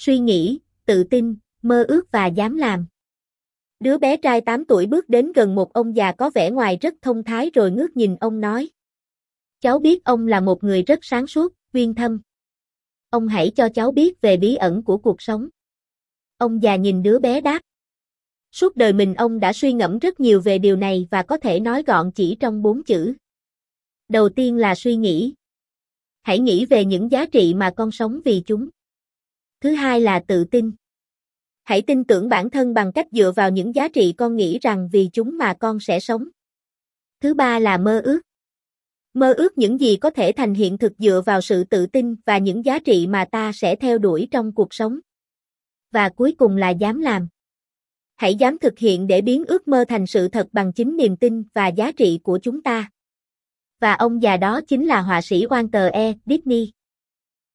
suy nghĩ, tự tin, mơ ước và dám làm. Đứa bé trai 8 tuổi bước đến gần một ông già có vẻ ngoài rất thông thái rồi ngước nhìn ông nói. Cháu biết ông là một người rất sáng suốt, uyên thâm. Ông hãy cho cháu biết về bí ẩn của cuộc sống. Ông già nhìn đứa bé đáp. Suốt đời mình ông đã suy ngẫm rất nhiều về điều này và có thể nói gọn chỉ trong bốn chữ. Đầu tiên là suy nghĩ. Hãy nghĩ về những giá trị mà con sống vì chúng. Thứ hai là tự tin. Hãy tin tưởng bản thân bằng cách dựa vào những giá trị con nghĩ rằng vì chúng mà con sẽ sống. Thứ ba là mơ ước. Mơ ước những gì có thể thành hiện thực dựa vào sự tự tin và những giá trị mà ta sẽ theo đuổi trong cuộc sống. Và cuối cùng là dám làm. Hãy dám thực hiện để biến ước mơ thành sự thật bằng chính niềm tin và giá trị của chúng ta. Và ông già đó chính là họa sĩ Walter E. Disney.